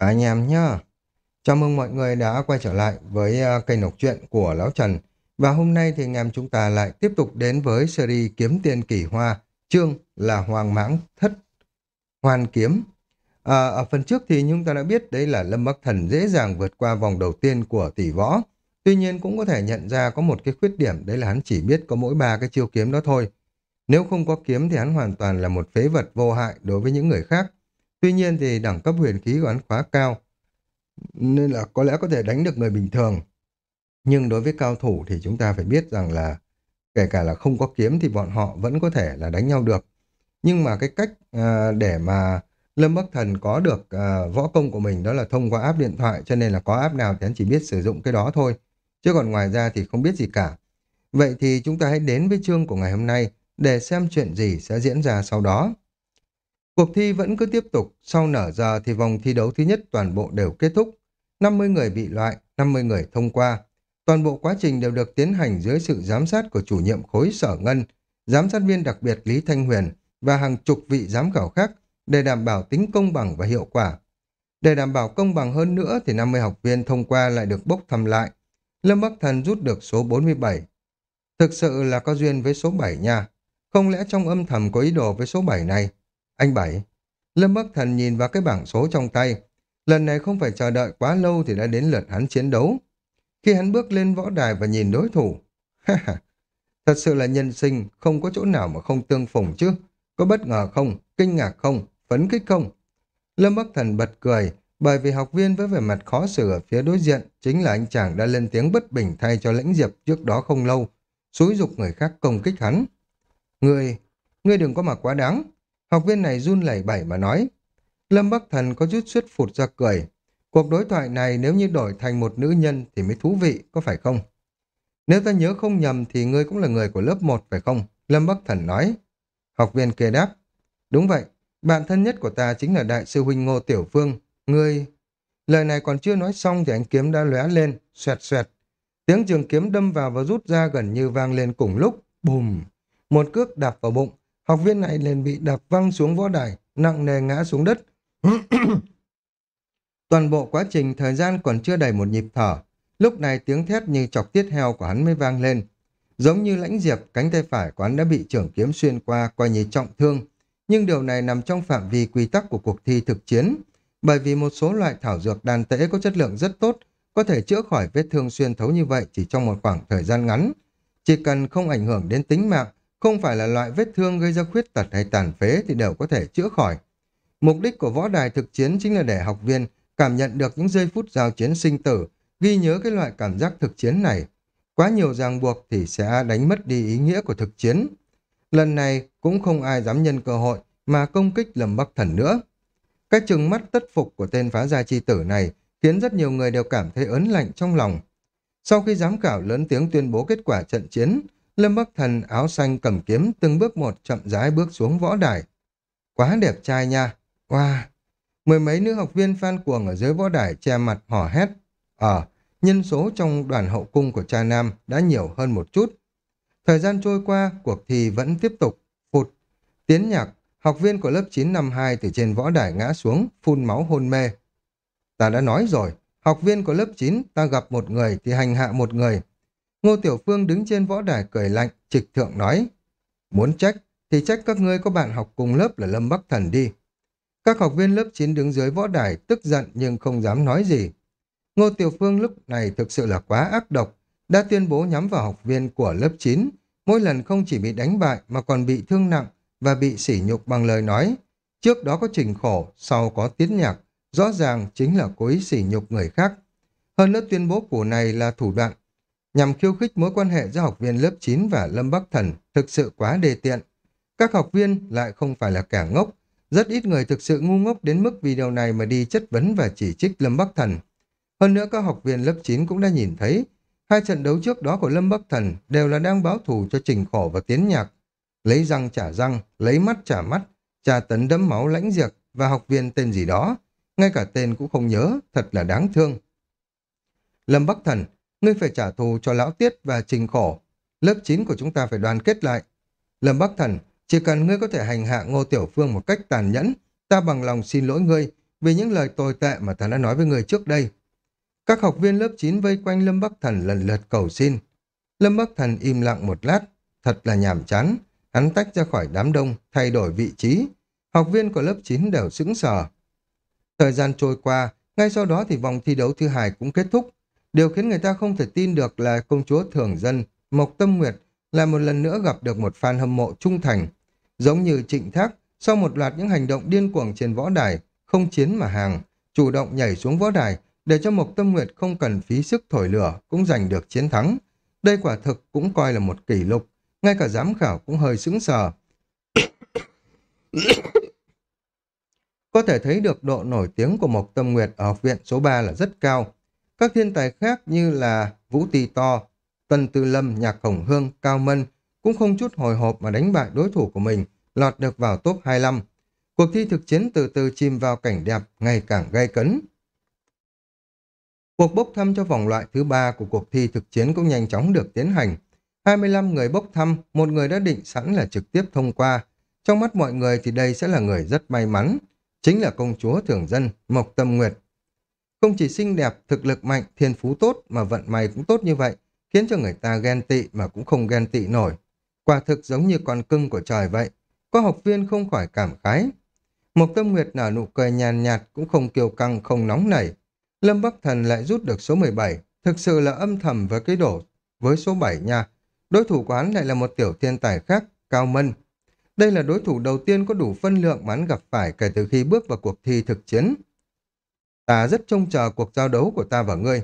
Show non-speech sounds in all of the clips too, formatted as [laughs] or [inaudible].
anh em nhá. Chào mừng mọi người đã quay trở lại với à, kênh đọc truyện của Lão Trần. Và hôm nay thì anh em chúng ta lại tiếp tục đến với series Kiếm Tiên Kỳ Hoa, chương là Hoàng Mãng Thất Hoàn Kiếm. À, ở phần trước thì chúng ta đã biết đấy là Lâm Bắc Thần dễ dàng vượt qua vòng đầu tiên của tỷ võ. Tuy nhiên cũng có thể nhận ra có một cái khuyết điểm đấy là hắn chỉ biết có mỗi ba cái chiêu kiếm đó thôi. Nếu không có kiếm thì hắn hoàn toàn là một phế vật vô hại đối với những người khác. Tuy nhiên thì đẳng cấp huyền khí của hắn quá cao, nên là có lẽ có thể đánh được người bình thường. Nhưng đối với cao thủ thì chúng ta phải biết rằng là kể cả là không có kiếm thì bọn họ vẫn có thể là đánh nhau được. Nhưng mà cái cách à, để mà Lâm Bắc Thần có được à, võ công của mình đó là thông qua áp điện thoại cho nên là có áp nào thì hắn chỉ biết sử dụng cái đó thôi. Chứ còn ngoài ra thì không biết gì cả. Vậy thì chúng ta hãy đến với chương của ngày hôm nay để xem chuyện gì sẽ diễn ra sau đó. Cuộc thi vẫn cứ tiếp tục, sau nở giờ thì vòng thi đấu thứ nhất toàn bộ đều kết thúc. 50 người bị loại, 50 người thông qua. Toàn bộ quá trình đều được tiến hành dưới sự giám sát của chủ nhiệm khối sở ngân, giám sát viên đặc biệt Lý Thanh Huyền và hàng chục vị giám khảo khác để đảm bảo tính công bằng và hiệu quả. Để đảm bảo công bằng hơn nữa thì 50 học viên thông qua lại được bốc thăm lại. Lâm Bắc Thần rút được số 47. Thực sự là có duyên với số 7 nha. Không lẽ trong âm thầm có ý đồ với số 7 này? Anh Bảy. Lâm Bắc Thần nhìn vào cái bảng số trong tay. Lần này không phải chờ đợi quá lâu thì đã đến lượt hắn chiến đấu. Khi hắn bước lên võ đài và nhìn đối thủ. [laughs] Thật sự là nhân sinh, không có chỗ nào mà không tương phùng chứ. Có bất ngờ không, kinh ngạc không, phấn kích không? Lâm Bắc Thần bật cười, bởi vì học viên với vẻ mặt khó xử ở phía đối diện chính là anh chàng đã lên tiếng bất bình thay cho lãnh diệp trước đó không lâu, xúi dục người khác công kích hắn. Ngươi, ngươi đừng có mà quá đáng, Học viên này run lẩy bẩy mà nói. Lâm Bắc Thần có chút suýt phụt ra cười. Cuộc đối thoại này nếu như đổi thành một nữ nhân thì mới thú vị, có phải không? Nếu ta nhớ không nhầm thì ngươi cũng là người của lớp 1 phải không? Lâm Bắc Thần nói. Học viên kia đáp. Đúng vậy, bạn thân nhất của ta chính là đại sư huynh Ngô Tiểu Phương. Ngươi... Lời này còn chưa nói xong thì anh kiếm đã lóe lên, xoẹt xoẹt. Tiếng trường kiếm đâm vào và rút ra gần như vang lên cùng lúc. Bùm! Một cước đạp vào bụng, Học viên này liền bị đạp văng xuống võ đài, nặng nề ngã xuống đất. [coughs] Toàn bộ quá trình thời gian còn chưa đầy một nhịp thở. Lúc này tiếng thét như chọc tiết heo của hắn mới vang lên. Giống như lãnh diệp, cánh tay phải của hắn đã bị trưởng kiếm xuyên qua, coi như trọng thương. Nhưng điều này nằm trong phạm vi quy tắc của cuộc thi thực chiến. Bởi vì một số loại thảo dược đàn tễ có chất lượng rất tốt, có thể chữa khỏi vết thương xuyên thấu như vậy chỉ trong một khoảng thời gian ngắn. Chỉ cần không ảnh hưởng đến tính mạng, không phải là loại vết thương gây ra khuyết tật hay tàn phế thì đều có thể chữa khỏi. Mục đích của võ đài thực chiến chính là để học viên cảm nhận được những giây phút giao chiến sinh tử, ghi nhớ cái loại cảm giác thực chiến này. Quá nhiều ràng buộc thì sẽ đánh mất đi ý nghĩa của thực chiến. Lần này cũng không ai dám nhân cơ hội mà công kích lầm bắc thần nữa. Cái chừng mắt tất phục của tên phá gia chi tử này khiến rất nhiều người đều cảm thấy ớn lạnh trong lòng. Sau khi giám khảo lớn tiếng tuyên bố kết quả trận chiến, Lâm Bắc Thần áo xanh cầm kiếm từng bước một chậm rãi bước xuống võ đài. Quá đẹp trai nha. Wow. Mười mấy nữ học viên fan cuồng ở dưới võ đài che mặt hò hét. Ờ, nhân số trong đoàn hậu cung của cha Nam đã nhiều hơn một chút. Thời gian trôi qua, cuộc thi vẫn tiếp tục. Phụt. Tiến nhạc, học viên của lớp 9 năm 2 từ trên võ đài ngã xuống, phun máu hôn mê. Ta đã nói rồi, học viên của lớp 9 ta gặp một người thì hành hạ một người, Ngô Tiểu Phương đứng trên võ đài cười lạnh, trịch thượng nói. Muốn trách, thì trách các ngươi có bạn học cùng lớp là Lâm Bắc Thần đi. Các học viên lớp 9 đứng dưới võ đài tức giận nhưng không dám nói gì. Ngô Tiểu Phương lúc này thực sự là quá ác độc, đã tuyên bố nhắm vào học viên của lớp 9. Mỗi lần không chỉ bị đánh bại mà còn bị thương nặng và bị sỉ nhục bằng lời nói. Trước đó có trình khổ, sau có tiến nhạc, rõ ràng chính là cố ý sỉ nhục người khác. Hơn nữa tuyên bố của này là thủ đoạn nhằm khiêu khích mối quan hệ giữa học viên lớp 9 và Lâm Bắc Thần thực sự quá đề tiện. Các học viên lại không phải là kẻ ngốc, rất ít người thực sự ngu ngốc đến mức vì điều này mà đi chất vấn và chỉ trích Lâm Bắc Thần. Hơn nữa các học viên lớp 9 cũng đã nhìn thấy, hai trận đấu trước đó của Lâm Bắc Thần đều là đang báo thù cho Trình Khổ và Tiến Nhạc. Lấy răng trả răng, lấy mắt trả mắt, trà tấn đấm máu lãnh diệt và học viên tên gì đó. Ngay cả tên cũng không nhớ, thật là đáng thương. Lâm Bắc Thần Ngươi phải trả thù cho lão tiết và trình khổ. Lớp 9 của chúng ta phải đoàn kết lại. Lâm Bắc Thần, chỉ cần ngươi có thể hành hạ Ngô Tiểu Phương một cách tàn nhẫn, ta bằng lòng xin lỗi ngươi, vì những lời tồi tệ mà ta đã nói với người trước đây. Các học viên lớp 9 vây quanh Lâm Bắc Thần lần lượt cầu xin. Lâm Bắc Thần im lặng một lát, thật là nhàm chán. Hắn tách ra khỏi đám đông, thay đổi vị trí. Học viên của lớp 9 đều sững sờ. Thời gian trôi qua, ngay sau đó thì vòng thi đấu thứ hai cũng kết thúc. Điều khiến người ta không thể tin được là công chúa thường dân, Mộc Tâm Nguyệt, lại một lần nữa gặp được một fan hâm mộ trung thành. Giống như trịnh thác, sau một loạt những hành động điên cuồng trên võ đài, không chiến mà hàng, chủ động nhảy xuống võ đài, để cho Mộc Tâm Nguyệt không cần phí sức thổi lửa cũng giành được chiến thắng. Đây quả thực cũng coi là một kỷ lục, ngay cả giám khảo cũng hơi sững sờ. Có thể thấy được độ nổi tiếng của Mộc Tâm Nguyệt ở học viện số 3 là rất cao. Các thiên tài khác như là Vũ Tì To, tần Tư Lâm, Nhạc khổng Hương, Cao Mân cũng không chút hồi hộp mà đánh bại đối thủ của mình, lọt được vào top 25. Cuộc thi thực chiến từ từ chìm vào cảnh đẹp, ngày càng gay cấn. Cuộc bốc thăm cho vòng loại thứ ba của cuộc thi thực chiến cũng nhanh chóng được tiến hành. 25 người bốc thăm, một người đã định sẵn là trực tiếp thông qua. Trong mắt mọi người thì đây sẽ là người rất may mắn. Chính là công chúa thường dân, Mộc Tâm Nguyệt. Không chỉ xinh đẹp, thực lực mạnh, thiên phú tốt mà vận may cũng tốt như vậy, khiến cho người ta ghen tị mà cũng không ghen tị nổi. Quả thực giống như con cưng của trời vậy. Có học viên không khỏi cảm khái. Mộc Tâm Nguyệt nở nụ cười nhàn nhạt cũng không kiêu căng, không nóng nảy. Lâm Bắc Thần lại rút được số 17, thực sự là âm thầm với cái đổ với số 7 nha. Đối thủ của hắn lại là một tiểu thiên tài khác, Cao Mân. Đây là đối thủ đầu tiên có đủ phân lượng mà hắn gặp phải kể từ khi bước vào cuộc thi thực chiến. Ta rất trông chờ cuộc giao đấu của ta và ngươi.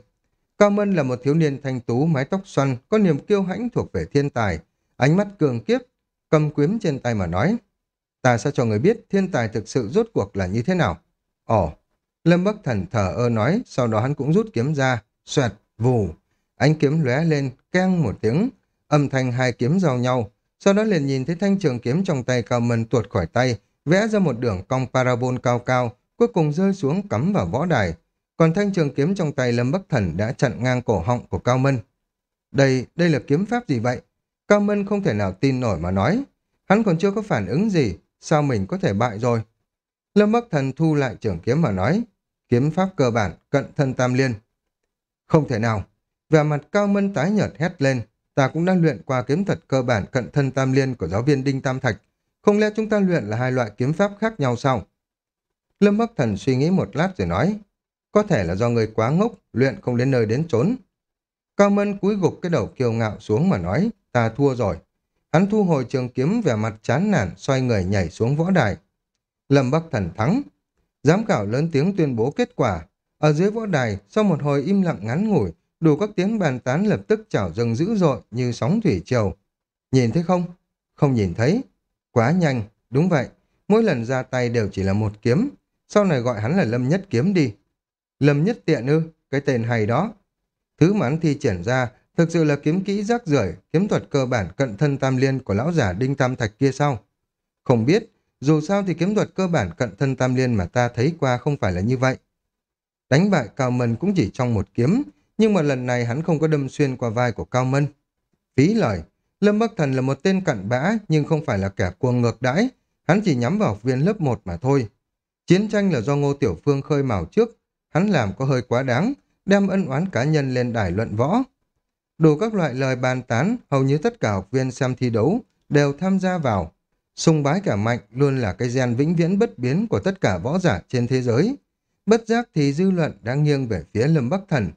Cao Mân là một thiếu niên thanh tú, mái tóc xoăn, có niềm kiêu hãnh thuộc về thiên tài, ánh mắt cường kiếp, cầm quyếm trên tay mà nói. Ta sẽ cho người biết thiên tài thực sự rốt cuộc là như thế nào. Ồ, Lâm Bắc Thần thở ơ nói, sau đó hắn cũng rút kiếm ra, xoẹt, vù. Ánh kiếm lóe lên, keng một tiếng, âm thanh hai kiếm giao nhau. Sau đó liền nhìn thấy thanh trường kiếm trong tay Cao Mân tuột khỏi tay, vẽ ra một đường cong parabol cao cao, cuối cùng rơi xuống cắm vào võ đài. Còn thanh trường kiếm trong tay Lâm Bắc Thần đã chặn ngang cổ họng của Cao Mân. Đây, đây là kiếm pháp gì vậy? Cao Mân không thể nào tin nổi mà nói. Hắn còn chưa có phản ứng gì, sao mình có thể bại rồi? Lâm Bắc Thần thu lại trường kiếm mà nói, kiếm pháp cơ bản, cận thân tam liên. Không thể nào. về mặt Cao Mân tái nhợt hét lên, ta cũng đã luyện qua kiếm thuật cơ bản cận thân tam liên của giáo viên Đinh Tam Thạch. Không lẽ chúng ta luyện là hai loại kiếm pháp khác nhau sao? Lâm Bắc Thần suy nghĩ một lát rồi nói, có thể là do người quá ngốc, luyện không đến nơi đến trốn. Cao Mân cúi gục cái đầu kiêu ngạo xuống mà nói, ta thua rồi. Hắn thu hồi trường kiếm vẻ mặt chán nản, xoay người nhảy xuống võ đài. Lâm Bắc Thần thắng. Giám khảo lớn tiếng tuyên bố kết quả. Ở dưới võ đài, sau một hồi im lặng ngắn ngủi, đủ các tiếng bàn tán lập tức chảo dâng dữ dội như sóng thủy triều. Nhìn thấy không? Không nhìn thấy. Quá nhanh, đúng vậy. Mỗi lần ra tay đều chỉ là một kiếm. Sau này gọi hắn là Lâm Nhất Kiếm đi. Lâm Nhất Tiện ư, cái tên hay đó. Thứ mà hắn thi triển ra thực sự là kiếm kỹ rác rưởi kiếm thuật cơ bản cận thân tam liên của lão giả Đinh Tam Thạch kia sao? Không biết, dù sao thì kiếm thuật cơ bản cận thân tam liên mà ta thấy qua không phải là như vậy. Đánh bại Cao Mân cũng chỉ trong một kiếm, nhưng mà lần này hắn không có đâm xuyên qua vai của Cao Mân. Phí lời, Lâm Bắc Thần là một tên cặn bã nhưng không phải là kẻ cuồng ngược đãi, hắn chỉ nhắm vào học viên lớp 1 mà thôi. Chiến tranh là do Ngô Tiểu Phương khơi mào trước, hắn làm có hơi quá đáng, đem ân oán cá nhân lên đài luận võ. Đủ các loại lời bàn tán, hầu như tất cả học viên xem thi đấu đều tham gia vào. Sùng bái cả mạnh luôn là cái gen vĩnh viễn bất biến của tất cả võ giả trên thế giới. Bất giác thì dư luận đang nghiêng về phía Lâm Bắc Thần.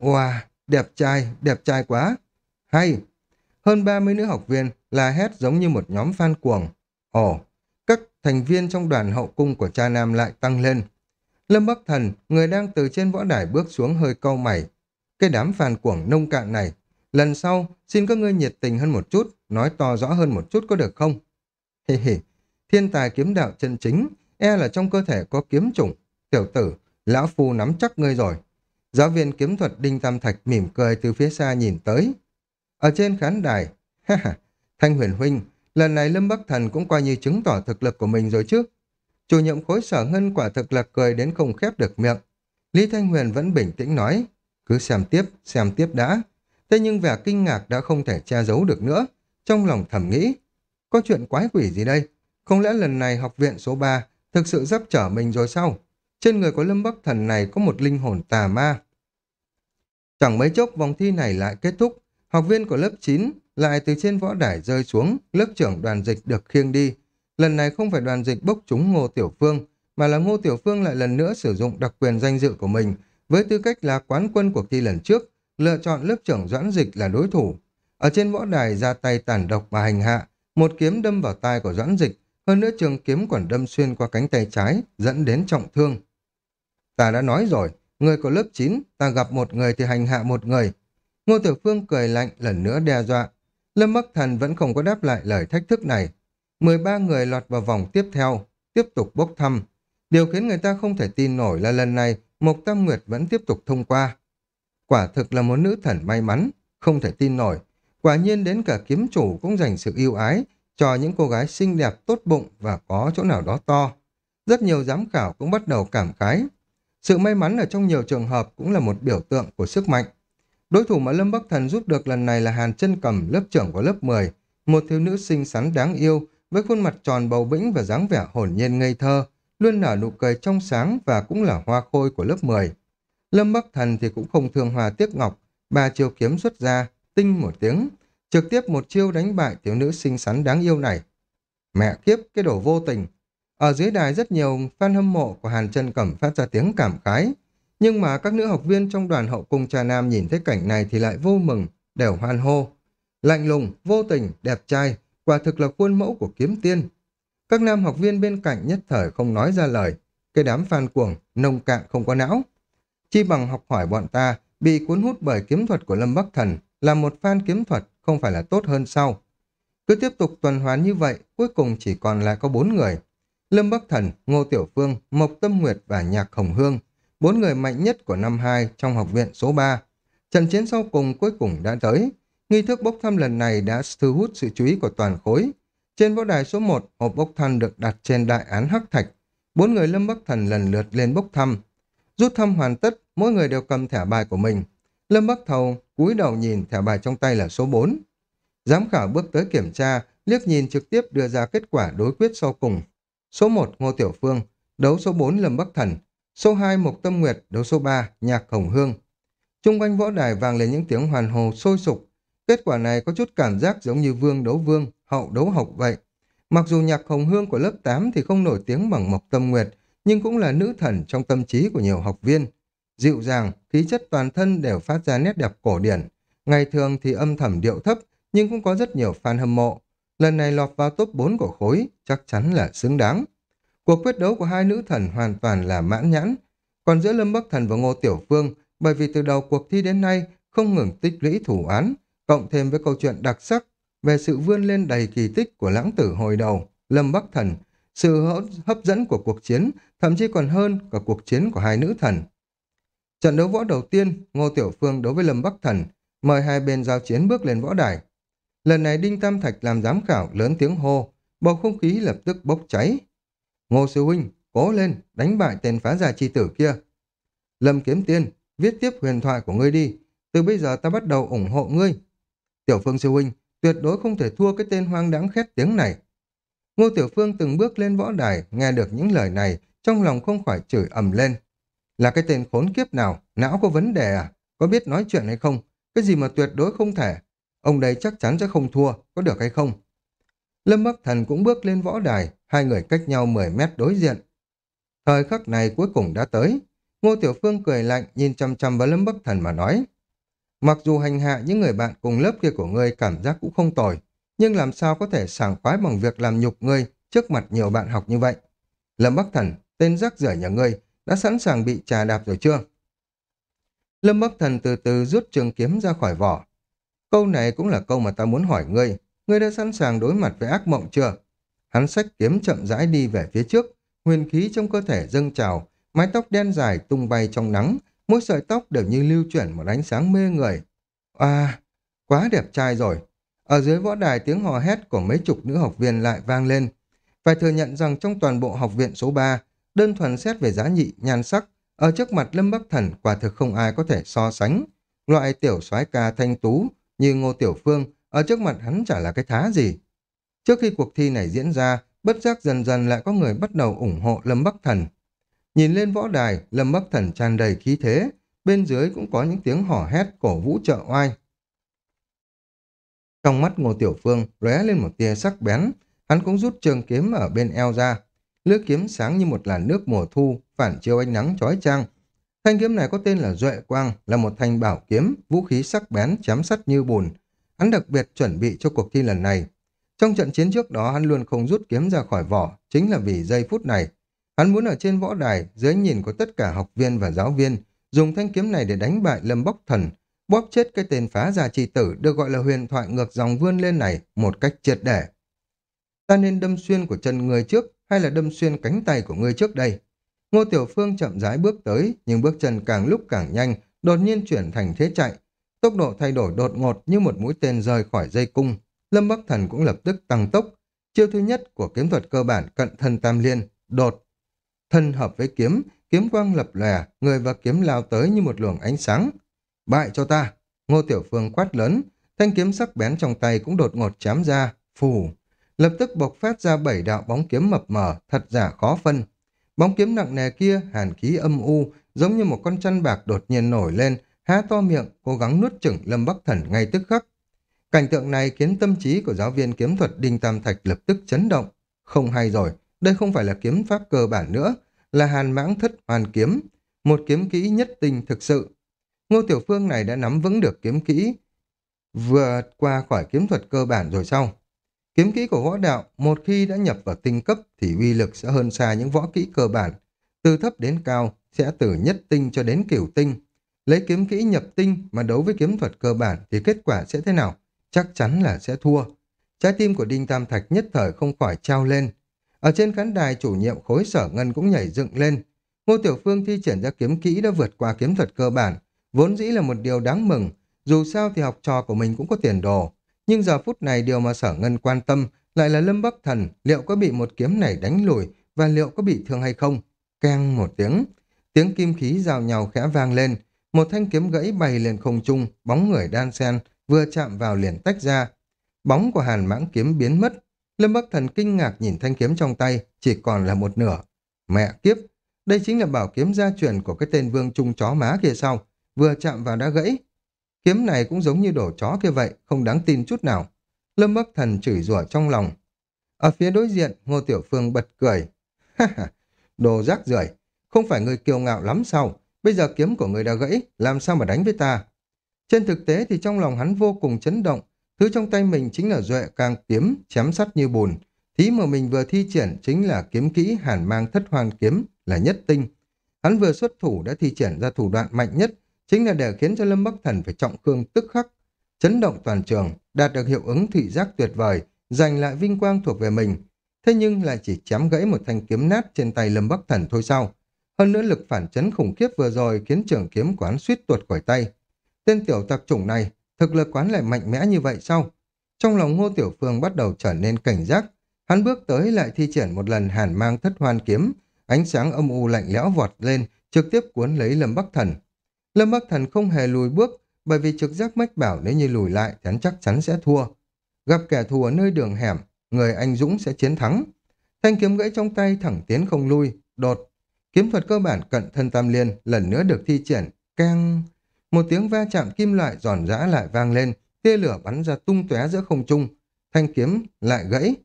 Wow, đẹp trai, đẹp trai quá. Hay. Hơn 30 nữ học viên là hét giống như một nhóm fan cuồng. Ồ, các thành viên trong đoàn hậu cung của cha nam lại tăng lên. Lâm Bắc Thần, người đang từ trên võ đài bước xuống hơi cau mày. Cái đám phàn cuồng nông cạn này, lần sau xin các ngươi nhiệt tình hơn một chút, nói to rõ hơn một chút có được không? Hì hì, thiên tài kiếm đạo chân chính, e là trong cơ thể có kiếm chủng. Tiểu tử, lão phu nắm chắc ngươi rồi. Giáo viên kiếm thuật Đinh Tam Thạch mỉm cười từ phía xa nhìn tới. Ở trên khán đài, ha ha, Thanh Huyền Huynh, lần này Lâm Bắc Thần cũng coi như chứng tỏ thực lực của mình rồi chứ. Chủ nhiệm khối sở ngân quả thực là cười đến không khép được miệng. Lý Thanh Huyền vẫn bình tĩnh nói, cứ xem tiếp, xem tiếp đã. Thế nhưng vẻ kinh ngạc đã không thể che giấu được nữa. Trong lòng thầm nghĩ, có chuyện quái quỷ gì đây? Không lẽ lần này học viện số 3 thực sự dấp trở mình rồi sao? Trên người của Lâm Bắc Thần này có một linh hồn tà ma. Chẳng mấy chốc vòng thi này lại kết thúc, học viên của lớp 9 lại từ trên võ đài rơi xuống, lớp trưởng đoàn dịch được khiêng đi. Lần này không phải đoàn dịch bốc trúng Ngô Tiểu Phương, mà là Ngô Tiểu Phương lại lần nữa sử dụng đặc quyền danh dự của mình, với tư cách là quán quân cuộc thi lần trước, lựa chọn lớp trưởng doãn dịch là đối thủ. Ở trên võ đài ra tay tàn độc và hành hạ, một kiếm đâm vào tai của doãn dịch, hơn nữa trường kiếm còn đâm xuyên qua cánh tay trái, dẫn đến trọng thương. Ta đã nói rồi, người của lớp 9, ta gặp một người thì hành hạ một người. Ngô Tiểu Phương cười lạnh lần nữa đe dọa. Lâm Bắc Thần vẫn không có đáp lại lời thách thức này. 13 người lọt vào vòng tiếp theo, tiếp tục bốc thăm. Điều khiến người ta không thể tin nổi là lần này Mộc Tam Nguyệt vẫn tiếp tục thông qua. Quả thực là một nữ thần may mắn, không thể tin nổi. Quả nhiên đến cả kiếm chủ cũng dành sự yêu ái cho những cô gái xinh đẹp, tốt bụng và có chỗ nào đó to. Rất nhiều giám khảo cũng bắt đầu cảm khái. Sự may mắn ở trong nhiều trường hợp cũng là một biểu tượng của sức mạnh. Đối thủ mà Lâm Bắc Thần giúp được lần này là Hàn chân Cầm, lớp trưởng của lớp 10, một thiếu nữ xinh xắn đáng yêu, với khuôn mặt tròn bầu bĩnh và dáng vẻ hồn nhiên ngây thơ, luôn nở nụ cười trong sáng và cũng là hoa khôi của lớp 10. Lâm Bắc Thần thì cũng không thương hòa tiếc ngọc, ba chiêu kiếm xuất ra, tinh một tiếng, trực tiếp một chiêu đánh bại thiếu nữ xinh xắn đáng yêu này. Mẹ kiếp, cái đồ vô tình. Ở dưới đài rất nhiều fan hâm mộ của Hàn Trân Cẩm phát ra tiếng cảm khái. Nhưng mà các nữ học viên trong đoàn hậu cung cha nam nhìn thấy cảnh này thì lại vô mừng, đều hoan hô. Lạnh lùng, vô tình, đẹp trai, quả thực là khuôn mẫu của kiếm tiên. Các nam học viên bên cạnh nhất thời không nói ra lời. Cái đám phan cuồng, nông cạn không có não. Chi bằng học hỏi bọn ta, bị cuốn hút bởi kiếm thuật của Lâm Bắc Thần, là một fan kiếm thuật không phải là tốt hơn sao. Cứ tiếp tục tuần hoàn như vậy, cuối cùng chỉ còn lại có bốn người. Lâm Bắc Thần, Ngô Tiểu Phương, Mộc Tâm Nguyệt và Nhạc Hồng Hương, bốn người mạnh nhất của năm 2 trong học viện số 3. Trận chiến sau cùng cuối cùng đã tới. Nghi thức bốc thăm lần này đã thu hút sự chú ý của toàn khối. Trên võ đài số 1, hộp bốc thăm được đặt trên đại án Hắc Thạch. Bốn người Lâm Bắc Thần lần lượt lên bốc thăm. Rút thăm hoàn tất, mỗi người đều cầm thẻ bài của mình. Lâm Bắc Thầu cúi đầu nhìn thẻ bài trong tay là số 4. Giám khảo bước tới kiểm tra, liếc nhìn trực tiếp đưa ra kết quả đối quyết sau cùng. Số 1 Ngô Tiểu Phương, đấu số 4 Lâm Bắc Thần, số 2 Mộc Tâm Nguyệt, đấu số 3 Nhạc Hồng Hương. Trung quanh võ đài vang lên những tiếng hoàn hồ sôi sục. Kết quả này có chút cảm giác giống như vương đấu vương, hậu đấu hậu vậy. Mặc dù Nhạc Hồng Hương của lớp 8 thì không nổi tiếng bằng Mộc Tâm Nguyệt, nhưng cũng là nữ thần trong tâm trí của nhiều học viên. Dịu dàng, khí chất toàn thân đều phát ra nét đẹp cổ điển. Ngày thường thì âm thầm điệu thấp, nhưng cũng có rất nhiều fan hâm mộ. Lần này lọt vào top 4 của khối, chắc chắn là xứng đáng. Cuộc quyết đấu của hai nữ thần hoàn toàn là mãn nhãn. Còn giữa Lâm Bắc Thần và Ngô Tiểu Phương, bởi vì từ đầu cuộc thi đến nay không ngừng tích lũy thủ án, cộng thêm với câu chuyện đặc sắc về sự vươn lên đầy kỳ tích của lãng tử hồi đầu, Lâm Bắc Thần, sự hấp dẫn của cuộc chiến thậm chí còn hơn cả cuộc chiến của hai nữ thần. Trận đấu võ đầu tiên, Ngô Tiểu Phương đối với Lâm Bắc Thần, mời hai bên giao chiến bước lên võ đài. Lần này Đinh Tam Thạch làm giám khảo lớn tiếng hô, bầu không khí lập tức bốc cháy. Ngô Sư Huynh, cố lên, đánh bại tên phá gia chi tử kia. Lâm Kiếm Tiên, viết tiếp huyền thoại của ngươi đi, từ bây giờ ta bắt đầu ủng hộ ngươi. Tiểu Phương Sư Huynh, tuyệt đối không thể thua cái tên hoang đáng khét tiếng này. Ngô Tiểu Phương từng bước lên võ đài, nghe được những lời này, trong lòng không khỏi chửi ầm lên. Là cái tên khốn kiếp nào, não có vấn đề à? Có biết nói chuyện hay không? Cái gì mà tuyệt đối không thể? Ông đây chắc chắn sẽ không thua, có được hay không? Lâm Bắc Thần cũng bước lên võ đài, hai người cách nhau 10 mét đối diện. Thời khắc này cuối cùng đã tới. Ngô Tiểu Phương cười lạnh nhìn chăm chăm vào Lâm Bắc Thần mà nói. Mặc dù hành hạ những người bạn cùng lớp kia của ngươi cảm giác cũng không tồi, nhưng làm sao có thể sảng khoái bằng việc làm nhục ngươi trước mặt nhiều bạn học như vậy? Lâm Bắc Thần, tên rắc rưởi nhà ngươi, đã sẵn sàng bị trà đạp rồi chưa? Lâm Bắc Thần từ từ rút trường kiếm ra khỏi vỏ. Câu này cũng là câu mà ta muốn hỏi ngươi. Ngươi đã sẵn sàng đối mặt với ác mộng chưa? Hắn sách kiếm chậm rãi đi về phía trước, huyền khí trong cơ thể dâng trào, mái tóc đen dài tung bay trong nắng, mỗi sợi tóc đều như lưu chuyển một ánh sáng mê người. À, quá đẹp trai rồi. Ở dưới võ đài tiếng hò hét của mấy chục nữ học viên lại vang lên. Phải thừa nhận rằng trong toàn bộ học viện số 3, đơn thuần xét về giá nhị, nhan sắc, ở trước mặt Lâm Bắc Thần quả thực không ai có thể so sánh. Loại tiểu soái ca thanh tú như Ngô Tiểu Phương ở trước mặt hắn chả là cái thá gì. Trước khi cuộc thi này diễn ra, bất giác dần dần lại có người bắt đầu ủng hộ Lâm Bắc Thần. Nhìn lên võ đài, Lâm Bắc Thần tràn đầy khí thế, bên dưới cũng có những tiếng hò hét cổ vũ trợ oai. Trong mắt Ngô Tiểu Phương lóe lên một tia sắc bén, hắn cũng rút trường kiếm ở bên eo ra. Lưỡi kiếm sáng như một làn nước mùa thu, phản chiếu ánh nắng chói chang. Thanh kiếm này có tên là Duệ Quang, là một thanh bảo kiếm, vũ khí sắc bén, chém sắt như bùn. Hắn đặc biệt chuẩn bị cho cuộc thi lần này. Trong trận chiến trước đó hắn luôn không rút kiếm ra khỏi vỏ, chính là vì giây phút này. Hắn muốn ở trên võ đài, dưới nhìn của tất cả học viên và giáo viên, dùng thanh kiếm này để đánh bại Lâm Bóc Thần, bóp chết cái tên phá gia trì tử được gọi là huyền thoại ngược dòng vươn lên này một cách triệt để. Ta nên đâm xuyên của chân người trước hay là đâm xuyên cánh tay của người trước đây? Ngô Tiểu Phương chậm rãi bước tới, nhưng bước chân càng lúc càng nhanh, đột nhiên chuyển thành thế chạy. Tốc độ thay đổi đột ngột như một mũi tên rời khỏi dây cung. Lâm Bắc Thần cũng lập tức tăng tốc. Chiêu thứ nhất của kiếm thuật cơ bản cận thân tam liên, đột. Thân hợp với kiếm, kiếm quang lập lòe, người và kiếm lao tới như một luồng ánh sáng. Bại cho ta! Ngô Tiểu Phương quát lớn, thanh kiếm sắc bén trong tay cũng đột ngột chém ra, phù. Lập tức bộc phát ra bảy đạo bóng kiếm mập mờ, thật giả khó phân. Bóng kiếm nặng nề kia, hàn khí âm u, giống như một con chăn bạc đột nhiên nổi lên, há to miệng, cố gắng nuốt chửng Lâm Bắc Thần ngay tức khắc. Cảnh tượng này khiến tâm trí của giáo viên kiếm thuật Đinh Tam Thạch lập tức chấn động. Không hay rồi, đây không phải là kiếm pháp cơ bản nữa, là hàn mãng thất hoàn kiếm, một kiếm kỹ nhất tinh thực sự. Ngô Tiểu Phương này đã nắm vững được kiếm kỹ, vừa qua khỏi kiếm thuật cơ bản rồi sau. Kiếm kỹ của võ đạo, một khi đã nhập vào tinh cấp thì uy lực sẽ hơn xa những võ kỹ cơ bản. Từ thấp đến cao, sẽ từ nhất tinh cho đến kiểu tinh. Lấy kiếm kỹ nhập tinh mà đấu với kiếm thuật cơ bản thì kết quả sẽ thế nào? Chắc chắn là sẽ thua. Trái tim của Đinh Tam Thạch nhất thời không khỏi trao lên. Ở trên khán đài chủ nhiệm khối sở ngân cũng nhảy dựng lên. Ngô Tiểu Phương thi triển ra kiếm kỹ đã vượt qua kiếm thuật cơ bản, vốn dĩ là một điều đáng mừng. Dù sao thì học trò của mình cũng có tiền đồ. Nhưng giờ phút này điều mà sở ngân quan tâm lại là Lâm Bắc Thần liệu có bị một kiếm này đánh lùi và liệu có bị thương hay không. Keng một tiếng, tiếng kim khí giao nhau khẽ vang lên, một thanh kiếm gãy bay lên không trung, bóng người đan sen vừa chạm vào liền tách ra. Bóng của hàn mãng kiếm biến mất, Lâm Bắc Thần kinh ngạc nhìn thanh kiếm trong tay, chỉ còn là một nửa. Mẹ kiếp, đây chính là bảo kiếm gia truyền của cái tên vương trung chó má kia sau, vừa chạm vào đã gãy. Kiếm này cũng giống như đổ chó kia vậy, không đáng tin chút nào. Lâm Bắc Thần chửi rủa trong lòng. Ở phía đối diện, Ngô Tiểu Phương bật cười. Ha ha, đồ rác rưởi không phải người kiêu ngạo lắm sao? Bây giờ kiếm của người đã gãy, làm sao mà đánh với ta? Trên thực tế thì trong lòng hắn vô cùng chấn động, thứ trong tay mình chính là duệ càng kiếm, chém sắt như bùn. Thí mà mình vừa thi triển chính là kiếm kỹ hàn mang thất hoàng kiếm, là nhất tinh. Hắn vừa xuất thủ đã thi triển ra thủ đoạn mạnh nhất, chính là để khiến cho Lâm Bắc Thần phải trọng thương tức khắc. Chấn động toàn trường, đạt được hiệu ứng thị giác tuyệt vời, giành lại vinh quang thuộc về mình. Thế nhưng lại chỉ chém gãy một thanh kiếm nát trên tay Lâm Bắc Thần thôi sao? Hơn nữa lực phản chấn khủng khiếp vừa rồi khiến trường kiếm quán suýt tuột khỏi tay. Tên tiểu tạp chủng này, thực lực quán lại mạnh mẽ như vậy sao? Trong lòng Ngô Tiểu Phương bắt đầu trở nên cảnh giác. Hắn bước tới lại thi triển một lần hàn mang thất hoan kiếm, ánh sáng âm u lạnh lẽo vọt lên, trực tiếp cuốn lấy Lâm Bắc Thần. Lâm Bắc Thần không hề lùi bước, bởi vì trực giác mách bảo nếu như lùi lại hắn chắc chắn sẽ thua. Gặp kẻ thù ở nơi đường hẻm, người anh Dũng sẽ chiến thắng. Thanh kiếm gãy trong tay thẳng tiến không lui, đột. Kiếm thuật cơ bản cận thân tam liên lần nữa được thi triển, keng. Một tiếng va chạm kim loại giòn giã lại vang lên, tia lửa bắn ra tung tóe giữa không trung. Thanh kiếm lại gãy. [laughs]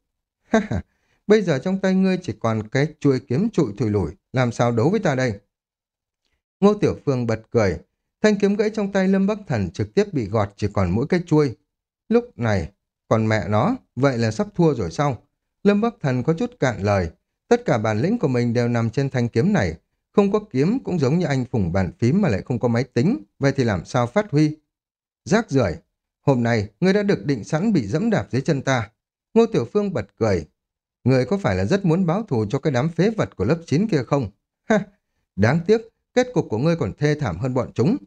Ha ha, bây giờ trong tay ngươi chỉ còn cái chuôi kiếm trụi thùi lủi, làm sao đấu với ta đây? Ngô Tiểu Phương bật cười, thanh kiếm gãy trong tay Lâm Bắc Thần trực tiếp bị gọt chỉ còn mỗi cái chuôi. Lúc này, còn mẹ nó, vậy là sắp thua rồi sao? Lâm Bắc Thần có chút cạn lời, tất cả bản lĩnh của mình đều nằm trên thanh kiếm này, không có kiếm cũng giống như anh phùng bàn phím mà lại không có máy tính, vậy thì làm sao phát huy? Rác rưởi hôm nay ngươi đã được định sẵn bị dẫm đạp dưới chân ta. Ngô Tiểu Phương bật cười. Ngươi có phải là rất muốn báo thù cho cái đám phế vật của lớp 9 kia không? [laughs] Ha, đáng tiếc, kết cục của ngươi còn thê thảm hơn bọn chúng.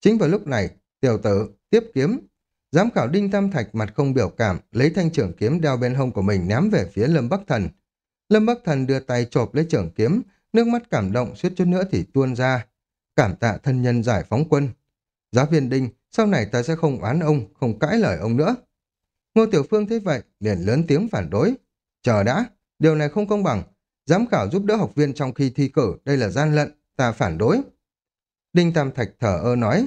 Chính vào lúc này, tiểu tử, tiếp kiếm. Giám khảo Đinh Tam Thạch mặt không biểu cảm, lấy thanh trưởng kiếm đeo bên hông của mình ném về phía Lâm Bắc Thần. Lâm Bắc Thần đưa tay chộp lấy trưởng kiếm, nước mắt cảm động suýt chút nữa thì tuôn ra. Cảm tạ thân nhân giải phóng quân. Giáo viên Đinh, sau này ta sẽ không oán ông, không cãi lời ông nữa. Ngô Tiểu Phương thấy vậy, liền lớn tiếng phản đối. Chờ đã, điều này không công bằng. Giám khảo giúp đỡ học viên trong khi thi cử, đây là gian lận, ta phản đối. Đinh Tam Thạch thở ơ nói,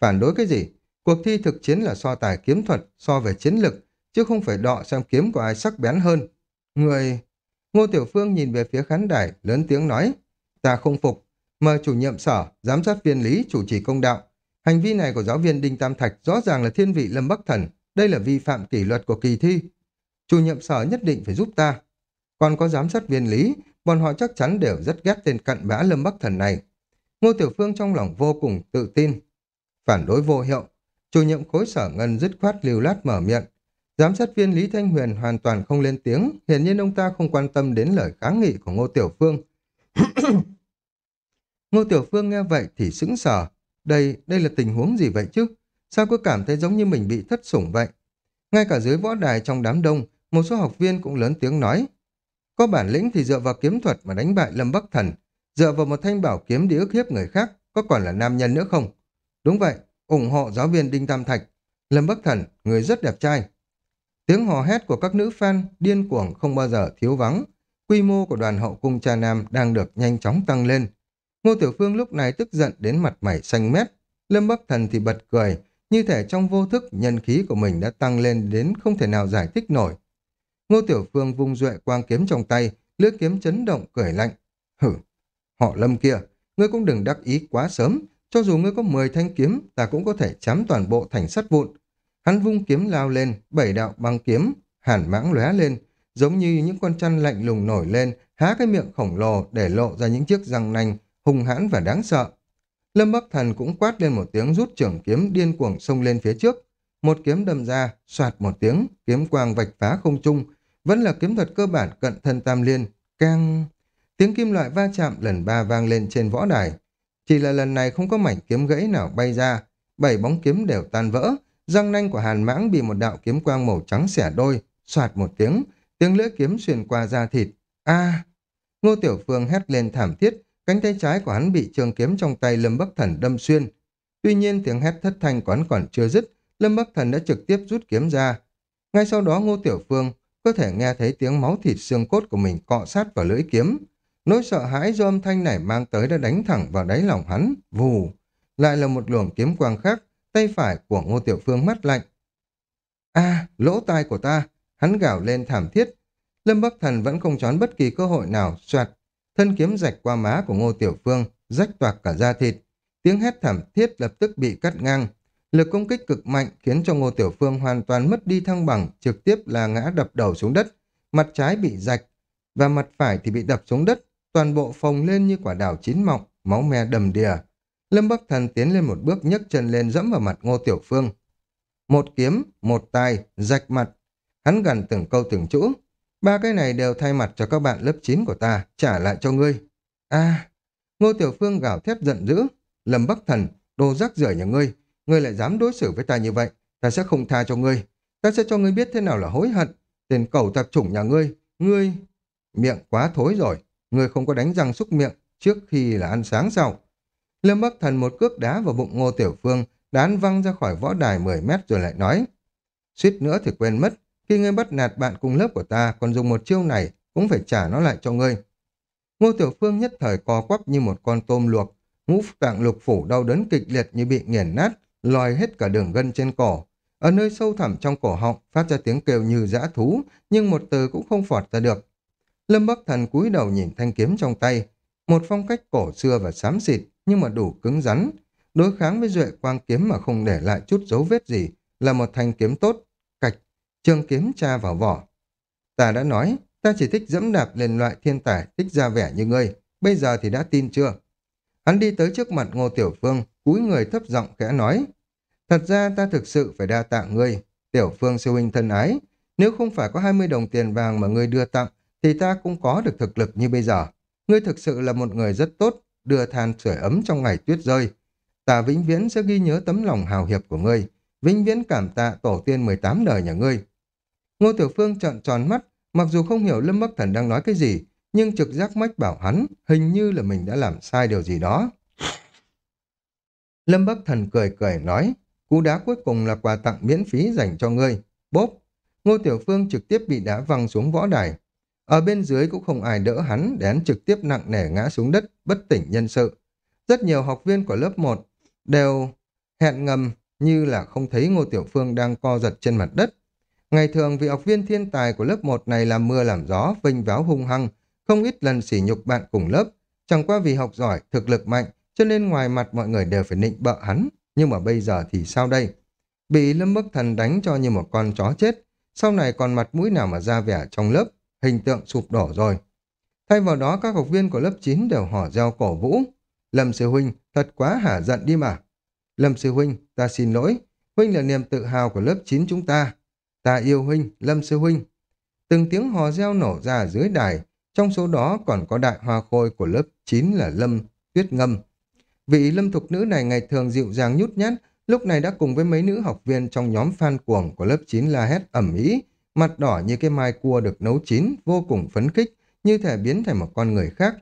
phản đối cái gì? Cuộc thi thực chiến là so tài kiếm thuật, so về chiến lực, chứ không phải đọ xem kiếm của ai sắc bén hơn. Người... Ngô Tiểu Phương nhìn về phía khán đài, lớn tiếng nói, ta không phục, mời chủ nhiệm sở, giám sát viên lý chủ trì công đạo. Hành vi này của giáo viên Đinh Tam Thạch rõ ràng là thiên vị Lâm Bắc Thần, đây là vi phạm kỷ luật của kỳ thi. Chủ nhiệm sở nhất định phải giúp ta. Còn có giám sát viên lý, bọn họ chắc chắn đều rất ghét tên cặn bã Lâm Bắc Thần này. Ngô Tiểu Phương trong lòng vô cùng tự tin. Phản đối vô hiệu, chủ nhiệm khối sở ngân dứt khoát lưu lát mở miệng. Giám sát viên Lý Thanh Huyền hoàn toàn không lên tiếng, hiển nhiên ông ta không quan tâm đến lời kháng nghị của Ngô Tiểu Phương. [coughs] Ngô Tiểu Phương nghe vậy thì sững sờ. Đây, đây là tình huống gì vậy chứ? Sao cứ cảm thấy giống như mình bị thất sủng vậy? Ngay cả dưới võ đài trong đám đông, một số học viên cũng lớn tiếng nói. Có bản lĩnh thì dựa vào kiếm thuật mà đánh bại Lâm Bắc Thần, dựa vào một thanh bảo kiếm để ức hiếp người khác, có còn là nam nhân nữa không? Đúng vậy, ủng hộ giáo viên Đinh Tam Thạch. Lâm Bắc Thần, người rất đẹp trai. Tiếng hò hét của các nữ fan điên cuồng không bao giờ thiếu vắng. Quy mô của đoàn hậu cung cha nam đang được nhanh chóng tăng lên. Ngô Tiểu Phương lúc này tức giận đến mặt mày xanh mét. Lâm Bắc Thần thì bật cười, như thể trong vô thức nhân khí của mình đã tăng lên đến không thể nào giải thích nổi. Ngô Tiểu Phương vung duệ quang kiếm trong tay, lưỡi kiếm chấn động cười lạnh. Hử, họ Lâm kia, ngươi cũng đừng đắc ý quá sớm, cho dù ngươi có 10 thanh kiếm, ta cũng có thể chém toàn bộ thành sắt vụn. Hắn vung kiếm lao lên, bảy đạo băng kiếm, hàn mãng lóe lên, giống như những con chăn lạnh lùng nổi lên, há cái miệng khổng lồ để lộ ra những chiếc răng nanh, hung hãn và đáng sợ. Lâm Bắc Thần cũng quát lên một tiếng rút trưởng kiếm điên cuồng xông lên phía trước. Một kiếm đâm ra, soạt một tiếng, kiếm quang vạch phá không trung. Vẫn là kiếm thuật cơ bản cận thân tam liên, càng... Tiếng kim loại va chạm lần ba vang lên trên võ đài. Chỉ là lần này không có mảnh kiếm gãy nào bay ra, bảy bóng kiếm đều tan vỡ, răng nanh của hàn mãng bị một đạo kiếm quang màu trắng xẻ đôi, soạt một tiếng, tiếng lưỡi kiếm xuyên qua da thịt. a Ngô Tiểu Phương hét lên thảm thiết, cánh tay trái của hắn bị trường kiếm trong tay Lâm Bắc Thần đâm xuyên. Tuy nhiên tiếng hét thất thanh của hắn còn chưa dứt, Lâm Bắc Thần đã trực tiếp rút kiếm ra. Ngay sau đó Ngô Tiểu Phương có thể nghe thấy tiếng máu thịt xương cốt của mình cọ sát vào lưỡi kiếm. Nỗi sợ hãi do âm thanh này mang tới đã đánh thẳng vào đáy lòng hắn, vù. Lại là một luồng kiếm quang khác, tay phải của Ngô Tiểu Phương mắt lạnh. a lỗ tai của ta, hắn gào lên thảm thiết. Lâm Bắc Thần vẫn không chón bất kỳ cơ hội nào, soạt Thân kiếm rạch qua má của Ngô Tiểu Phương, rách toạc cả da thịt. Tiếng hét thảm thiết lập tức bị cắt ngang. Lực công kích cực mạnh khiến cho Ngô Tiểu Phương hoàn toàn mất đi thăng bằng, trực tiếp là ngã đập đầu xuống đất. Mặt trái bị rạch, và mặt phải thì bị đập xuống đất, toàn bộ phồng lên như quả đào chín mọng, máu me đầm đìa. Lâm Bắc Thần tiến lên một bước nhấc chân lên dẫm vào mặt Ngô Tiểu Phương. Một kiếm, một tài rạch mặt. Hắn gần từng câu từng chữ, Ba cái này đều thay mặt cho các bạn lớp 9 của ta, trả lại cho ngươi. a Ngô Tiểu Phương gào thét giận dữ. Lâm Bắc Thần, đồ rác rưởi nhà ngươi. Ngươi lại dám đối xử với ta như vậy. Ta sẽ không tha cho ngươi. Ta sẽ cho ngươi biết thế nào là hối hận. Tên cầu tạp chủng nhà ngươi. Ngươi... Miệng quá thối rồi. Ngươi không có đánh răng xúc miệng trước khi là ăn sáng sao. Lâm Bắc Thần một cước đá vào bụng Ngô Tiểu Phương, đán văng ra khỏi võ đài 10 mét rồi lại nói. Suýt nữa thì quên mất, khi ngươi bắt nạt bạn cùng lớp của ta còn dùng một chiêu này, cũng phải trả nó lại cho ngươi. Ngô Tiểu Phương nhất thời co quắp như một con tôm luộc, ngũ tạng lục phủ đau đớn kịch liệt như bị nghiền nát, lòi hết cả đường gân trên cổ. Ở nơi sâu thẳm trong cổ họng phát ra tiếng kêu như dã thú, nhưng một từ cũng không phọt ra được. Lâm Bắc Thần cúi đầu nhìn thanh kiếm trong tay, một phong cách cổ xưa và xám xịt nhưng mà đủ cứng rắn. Đối kháng với duệ quang kiếm mà không để lại chút dấu vết gì là một thanh kiếm tốt, cạch trường kiếm tra vào vỏ. Ta đã nói, ta chỉ thích dẫm đạp lên loại thiên tài thích ra vẻ như ngươi, bây giờ thì đã tin chưa? Hắn đi tới trước mặt Ngô Tiểu Phương, cúi người thấp giọng khẽ nói. Thật ra ta thực sự phải đa tạ ngươi, Tiểu Phương siêu huynh thân ái. Nếu không phải có 20 đồng tiền vàng mà ngươi đưa tặng, thì ta cũng có được thực lực như bây giờ. Ngươi thực sự là một người rất tốt, đưa than sưởi ấm trong ngày tuyết rơi. Ta vĩnh viễn sẽ ghi nhớ tấm lòng hào hiệp của ngươi, vĩnh viễn cảm tạ tổ tiên 18 đời nhà ngươi. Ngô Tiểu Phương trợn tròn mắt, mặc dù không hiểu Lâm Bắc Thần đang nói cái gì, nhưng trực giác mách bảo hắn hình như là mình đã làm sai điều gì đó. Lâm Bắc Thần cười cười nói, cú đá cuối cùng là quà tặng miễn phí dành cho ngươi. Bốp! Ngô Tiểu Phương trực tiếp bị đá văng xuống võ đài. Ở bên dưới cũng không ai đỡ hắn để hắn trực tiếp nặng nề ngã xuống đất, bất tỉnh nhân sự. Rất nhiều học viên của lớp 1 đều hẹn ngầm như là không thấy Ngô Tiểu Phương đang co giật trên mặt đất. Ngày thường vị học viên thiên tài của lớp 1 này làm mưa làm gió, vinh váo hung hăng, không ít lần sỉ nhục bạn cùng lớp. Chẳng qua vì học giỏi, thực lực mạnh, cho nên ngoài mặt mọi người đều phải nịnh bợ hắn. Nhưng mà bây giờ thì sao đây? Bị Lâm Bắc Thần đánh cho như một con chó chết. Sau này còn mặt mũi nào mà ra vẻ trong lớp, hình tượng sụp đổ rồi. Thay vào đó các học viên của lớp 9 đều hò reo cổ vũ. Lâm Sư Huynh, thật quá hả giận đi mà. Lâm Sư Huynh, ta xin lỗi. Huynh là niềm tự hào của lớp 9 chúng ta. Ta yêu Huynh, Lâm Sư Huynh. Từng tiếng hò reo nổ ra dưới đài, trong số đó còn có đại hoa khôi của lớp 9 là Lâm Tuyết Ngâm. Vị lâm thục nữ này ngày thường dịu dàng nhút nhát, lúc này đã cùng với mấy nữ học viên trong nhóm fan cuồng của lớp 9 la hét ẩm ý, mặt đỏ như cái mai cua được nấu chín, vô cùng phấn khích, như thể biến thành một con người khác.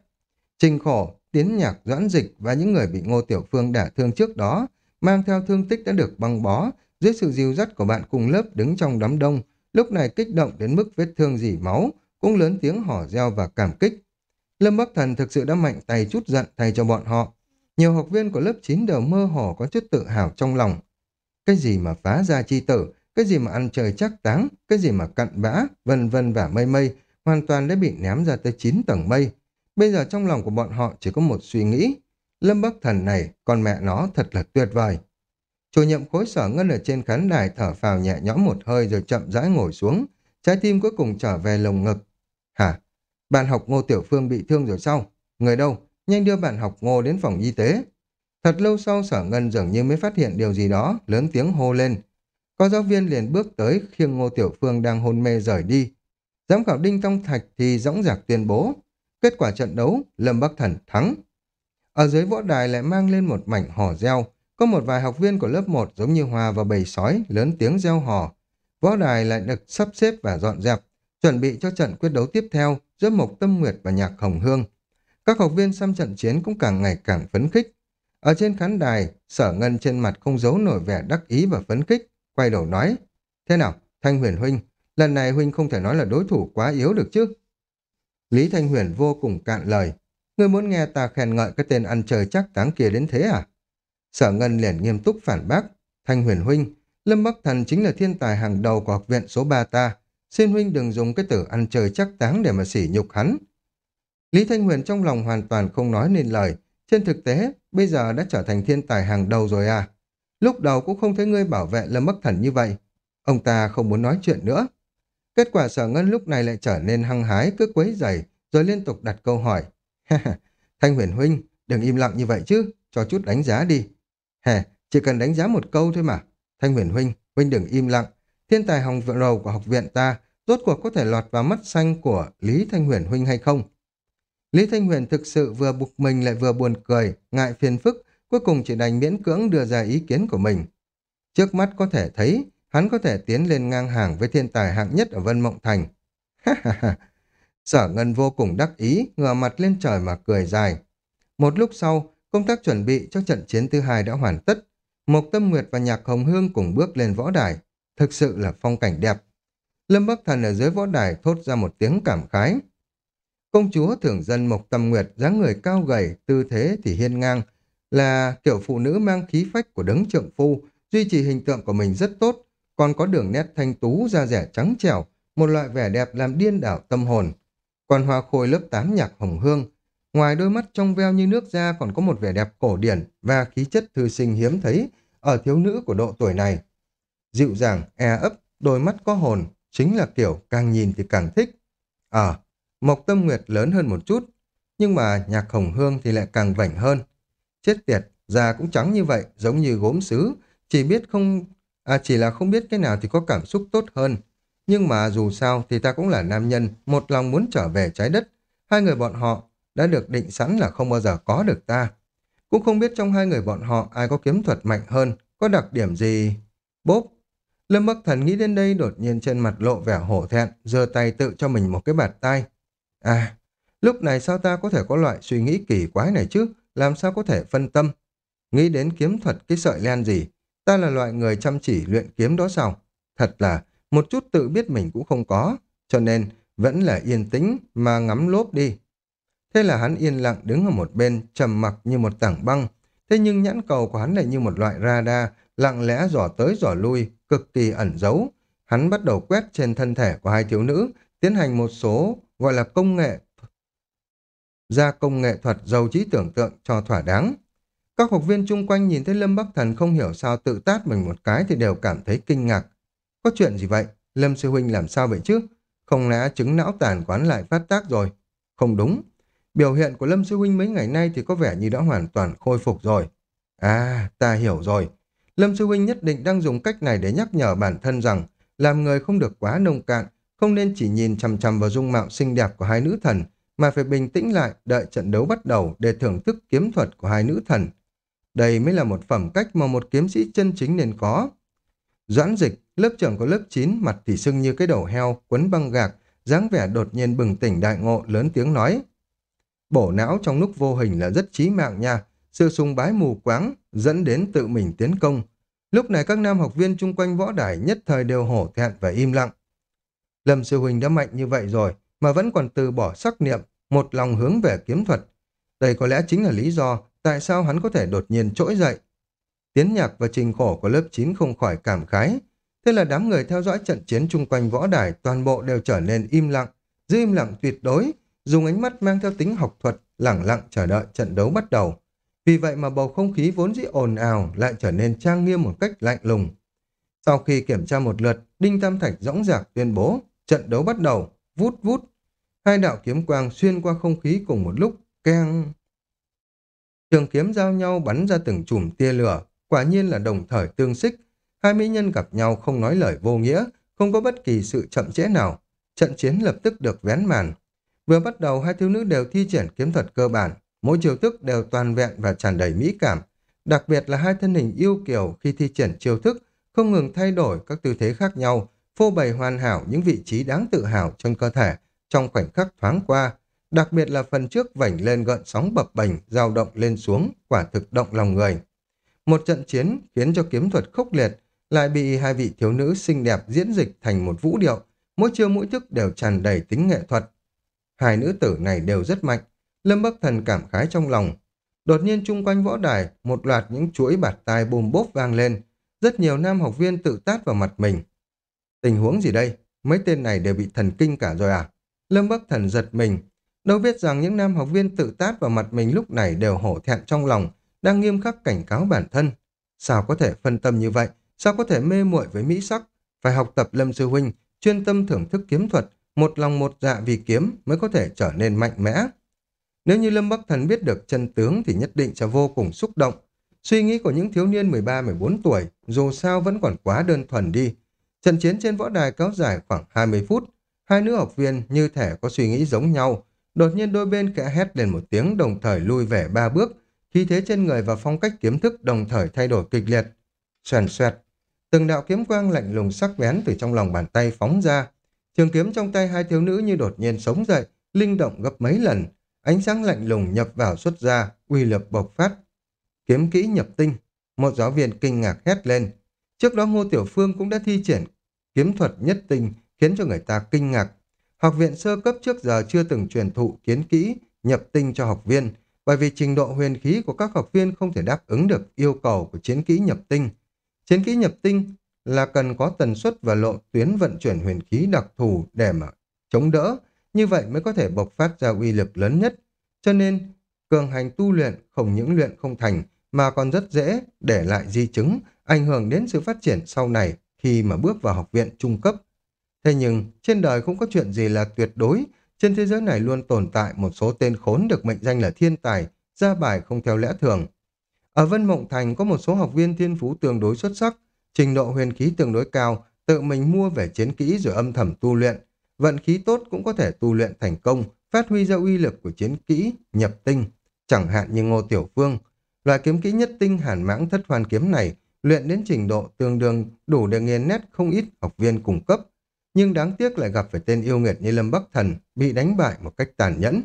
Trình khổ, tiến nhạc, doãn dịch và những người bị Ngô Tiểu Phương đả thương trước đó, mang theo thương tích đã được băng bó, dưới sự dìu dắt của bạn cùng lớp đứng trong đám đông, lúc này kích động đến mức vết thương dỉ máu, cũng lớn tiếng hò reo và cảm kích. Lâm Bắc Thần thực sự đã mạnh tay chút giận thay cho bọn họ. Nhiều học viên của lớp 9 đều mơ hồ có chút tự hào trong lòng. Cái gì mà phá ra chi tử, cái gì mà ăn trời chắc táng, cái gì mà cặn bã, vân vân và mây mây, hoàn toàn đã bị ném ra tới 9 tầng mây. Bây giờ trong lòng của bọn họ chỉ có một suy nghĩ. Lâm Bắc Thần này, con mẹ nó thật là tuyệt vời. Chủ nhiệm khối sở ngân ở trên khán đài thở phào nhẹ nhõm một hơi rồi chậm rãi ngồi xuống. Trái tim cuối cùng trở về lồng ngực. Hả? Bạn học Ngô Tiểu Phương bị thương rồi sao? Người đâu? Nhanh đưa bạn học Ngô đến phòng y tế. Thật lâu sau sở ngân dường như mới phát hiện điều gì đó, lớn tiếng hô lên. Có giáo viên liền bước tới khiêng Ngô Tiểu Phương đang hôn mê rời đi. Giám khảo Đinh Tông Thạch thì dõng dạc tuyên bố. Kết quả trận đấu, Lâm Bắc Thần thắng. Ở dưới võ đài lại mang lên một mảnh hò reo. Có một vài học viên của lớp 1 giống như Hòa và bầy sói, lớn tiếng reo hò. Võ đài lại được sắp xếp và dọn dẹp, chuẩn bị cho trận quyết đấu tiếp theo giữa Mộc Tâm Nguyệt và Nhạc Hồng Hương. Các học viên xăm trận chiến cũng càng ngày càng phấn khích. Ở trên khán đài, sở ngân trên mặt không giấu nổi vẻ đắc ý và phấn khích, quay đầu nói, thế nào, Thanh Huyền Huynh, lần này Huynh không thể nói là đối thủ quá yếu được chứ. Lý Thanh Huyền vô cùng cạn lời, ngươi muốn nghe ta khen ngợi cái tên ăn trời chắc táng kia đến thế à? Sở Ngân liền nghiêm túc phản bác, Thanh Huyền Huynh, Lâm Bắc Thần chính là thiên tài hàng đầu của học viện số 3 ta, xin Huynh đừng dùng cái từ ăn trời chắc táng để mà sỉ nhục hắn. Lý Thanh Huyền trong lòng hoàn toàn không nói nên lời, trên thực tế, bây giờ đã trở thành thiên tài hàng đầu rồi à. Lúc đầu cũng không thấy ngươi bảo vệ Lâm Bắc Thần như vậy. Ông ta không muốn nói chuyện nữa. Kết quả sở ngân lúc này lại trở nên hăng hái, cứ quấy dày, rồi liên tục đặt câu hỏi. [laughs] Thanh huyền huynh, đừng im lặng như vậy chứ, cho chút đánh giá đi. Hè, chỉ cần đánh giá một câu thôi mà. Thanh huyền huynh, huynh đừng im lặng. Thiên tài hồng vợ rầu của học viện ta, rốt cuộc có thể lọt vào mắt xanh của Lý Thanh huyền huynh hay không? Lý Thanh Huyền thực sự vừa bục mình lại vừa buồn cười, ngại phiền phức, cuối cùng chỉ đành miễn cưỡng đưa ra ý kiến của mình. Trước mắt có thể thấy, hắn có thể tiến lên ngang hàng với thiên tài hạng nhất ở Vân Mộng Thành. [laughs] Ha ha ha! Sở Ngân vô cùng đắc ý, ngửa mặt lên trời mà cười dài. Một lúc sau, công tác chuẩn bị cho trận chiến thứ hai đã hoàn tất. Mộc Tâm Nguyệt và Nhạc Hồng Hương cùng bước lên võ đài. Thực sự là phong cảnh đẹp. Lâm Bắc Thần ở dưới võ đài thốt ra một tiếng cảm khái. Công chúa thưởng dân Mộc Tâm Nguyệt dáng người cao gầy, tư thế thì hiên ngang, là kiểu phụ nữ mang khí phách của đấng trượng phu, duy trì hình tượng của mình rất tốt, còn có đường nét thanh tú, da rẻ trắng trẻo, một loại vẻ đẹp làm điên đảo tâm hồn. Còn hoa khôi lớp 8 nhạc hồng hương, ngoài đôi mắt trong veo như nước da còn có một vẻ đẹp cổ điển và khí chất thư sinh hiếm thấy ở thiếu nữ của độ tuổi này. Dịu dàng, e ấp, đôi mắt có hồn, chính là kiểu càng nhìn thì càng thích. Ờ, Mộc Tâm Nguyệt lớn hơn một chút, nhưng mà nhạc hồng hương thì lại càng vảnh hơn. Chết tiệt, da cũng trắng như vậy, giống như gốm sứ, chỉ biết không... À chỉ là không biết cái nào thì có cảm xúc tốt hơn. Nhưng mà dù sao thì ta cũng là nam nhân, một lòng muốn trở về trái đất. Hai người bọn họ đã được định sẵn là không bao giờ có được ta. Cũng không biết trong hai người bọn họ ai có kiếm thuật mạnh hơn, có đặc điểm gì... Bốp! Lâm Bắc Thần nghĩ đến đây đột nhiên trên mặt lộ vẻ hổ thẹn, giơ tay tự cho mình một cái bạt tay. À, lúc này sao ta có thể có loại suy nghĩ kỳ quái này chứ? Làm sao có thể phân tâm? Nghĩ đến kiếm thuật cái sợi len gì? Ta là loại người chăm chỉ luyện kiếm đó sao? Thật là một chút tự biết mình cũng không có. Cho nên, vẫn là yên tĩnh mà ngắm lốp đi. Thế là hắn yên lặng đứng ở một bên, trầm mặc như một tảng băng. Thế nhưng nhãn cầu của hắn lại như một loại radar, lặng lẽ dò tới dò lui, cực kỳ ẩn giấu. Hắn bắt đầu quét trên thân thể của hai thiếu nữ, tiến hành một số gọi là công nghệ gia công nghệ thuật giàu trí tưởng tượng cho thỏa đáng. Các học viên chung quanh nhìn thấy Lâm Bắc Thần không hiểu sao tự tát mình một cái thì đều cảm thấy kinh ngạc. Có chuyện gì vậy? Lâm Sư Huynh làm sao vậy chứ? Không lẽ chứng não tàn quán lại phát tác rồi? Không đúng. Biểu hiện của Lâm Sư Huynh mấy ngày nay thì có vẻ như đã hoàn toàn khôi phục rồi. À, ta hiểu rồi. Lâm Sư Huynh nhất định đang dùng cách này để nhắc nhở bản thân rằng làm người không được quá nông cạn, không nên chỉ nhìn chằm chằm vào dung mạo xinh đẹp của hai nữ thần, mà phải bình tĩnh lại đợi trận đấu bắt đầu để thưởng thức kiếm thuật của hai nữ thần. Đây mới là một phẩm cách mà một kiếm sĩ chân chính nên có. Doãn dịch, lớp trưởng của lớp 9, mặt thì sưng như cái đầu heo, quấn băng gạc, dáng vẻ đột nhiên bừng tỉnh đại ngộ, lớn tiếng nói. Bổ não trong lúc vô hình là rất chí mạng nha, sự sùng bái mù quáng dẫn đến tự mình tiến công. Lúc này các nam học viên chung quanh võ đài nhất thời đều hổ thẹn và im lặng. Lâm Sư Huỳnh đã mạnh như vậy rồi, mà vẫn còn từ bỏ sắc niệm, một lòng hướng về kiếm thuật. Đây có lẽ chính là lý do tại sao hắn có thể đột nhiên trỗi dậy. Tiến nhạc và trình khổ của lớp 9 không khỏi cảm khái. Thế là đám người theo dõi trận chiến chung quanh võ đài toàn bộ đều trở nên im lặng, giữ im lặng tuyệt đối, dùng ánh mắt mang theo tính học thuật, lẳng lặng chờ đợi trận đấu bắt đầu. Vì vậy mà bầu không khí vốn dĩ ồn ào lại trở nên trang nghiêm một cách lạnh lùng. Sau khi kiểm tra một lượt, Đinh Tam Thạch dõng dạc tuyên bố trận đấu bắt đầu, vút vút. Hai đạo kiếm quang xuyên qua không khí cùng một lúc, keng. Trường kiếm giao nhau bắn ra từng chùm tia lửa, quả nhiên là đồng thời tương xích. Hai mỹ nhân gặp nhau không nói lời vô nghĩa, không có bất kỳ sự chậm trễ nào. Trận chiến lập tức được vén màn. Vừa bắt đầu hai thiếu nữ đều thi triển kiếm thuật cơ bản, mỗi chiêu thức đều toàn vẹn và tràn đầy mỹ cảm. Đặc biệt là hai thân hình yêu kiều khi thi triển chiêu thức không ngừng thay đổi các tư thế khác nhau, phô bày hoàn hảo những vị trí đáng tự hào trên cơ thể trong khoảnh khắc thoáng qua, đặc biệt là phần trước vảnh lên gợn sóng bập bềnh, dao động lên xuống, quả thực động lòng người. Một trận chiến khiến cho kiếm thuật khốc liệt, lại bị hai vị thiếu nữ xinh đẹp diễn dịch thành một vũ điệu, mỗi chiêu mỗi thức đều tràn đầy tính nghệ thuật. Hai nữ tử này đều rất mạnh, Lâm Bắc Thần cảm khái trong lòng. Đột nhiên chung quanh võ đài, một loạt những chuỗi bạt tai bùm bốp vang lên. Rất nhiều nam học viên tự tát vào mặt mình. Tình huống gì đây? Mấy tên này đều bị thần kinh cả rồi à? Lâm Bắc Thần giật mình. Đâu biết rằng những nam học viên tự tát vào mặt mình lúc này đều hổ thẹn trong lòng, đang nghiêm khắc cảnh cáo bản thân. Sao có thể phân tâm như vậy? Sao có thể mê muội với mỹ sắc? Phải học tập Lâm Sư Huynh, chuyên tâm thưởng thức kiếm thuật, một lòng một dạ vì kiếm mới có thể trở nên mạnh mẽ. Nếu như Lâm Bắc Thần biết được chân tướng thì nhất định sẽ vô cùng xúc động. Suy nghĩ của những thiếu niên 13-14 tuổi dù sao vẫn còn quá đơn thuần đi. Trận chiến trên võ đài kéo dài khoảng 20 phút. Hai nữ học viên như thể có suy nghĩ giống nhau. Đột nhiên đôi bên kẽ hét lên một tiếng đồng thời lui về ba bước. Khí thế trên người và phong cách kiếm thức đồng thời thay đổi kịch liệt. Xoèn xoẹt. Từng đạo kiếm quang lạnh lùng sắc bén từ trong lòng bàn tay phóng ra. Trường kiếm trong tay hai thiếu nữ như đột nhiên sống dậy, linh động gấp mấy lần. Ánh sáng lạnh lùng nhập vào xuất ra, uy lực bộc phát. Kiếm kỹ nhập tinh. Một giáo viên kinh ngạc hét lên. Trước đó Ngô Tiểu Phương cũng đã thi triển kiếm thuật nhất tinh khiến cho người ta kinh ngạc. Học viện sơ cấp trước giờ chưa từng truyền thụ kiến kỹ nhập tinh cho học viên, bởi vì trình độ huyền khí của các học viên không thể đáp ứng được yêu cầu của chiến kỹ nhập tinh. Chiến kỹ nhập tinh là cần có tần suất và lộ tuyến vận chuyển huyền khí đặc thù để mà chống đỡ, như vậy mới có thể bộc phát ra uy lực lớn nhất. Cho nên, cường hành tu luyện không những luyện không thành mà còn rất dễ để lại di chứng, ảnh hưởng đến sự phát triển sau này khi mà bước vào học viện trung cấp. Thế nhưng, trên đời không có chuyện gì là tuyệt đối, trên thế giới này luôn tồn tại một số tên khốn được mệnh danh là thiên tài, ra bài không theo lẽ thường. Ở Vân Mộng Thành có một số học viên thiên phú tương đối xuất sắc, trình độ huyền khí tương đối cao, tự mình mua về chiến kỹ rồi âm thầm tu luyện. Vận khí tốt cũng có thể tu luyện thành công, phát huy ra uy lực của chiến kỹ, nhập tinh, chẳng hạn như Ngô Tiểu Phương. Loại kiếm kỹ nhất tinh hàn mãng thất hoàn kiếm này luyện đến trình độ tương đương đủ để nghiền nét không ít học viên cung cấp, nhưng đáng tiếc lại gặp phải tên yêu nghiệt như Lâm Bắc Thần bị đánh bại một cách tàn nhẫn.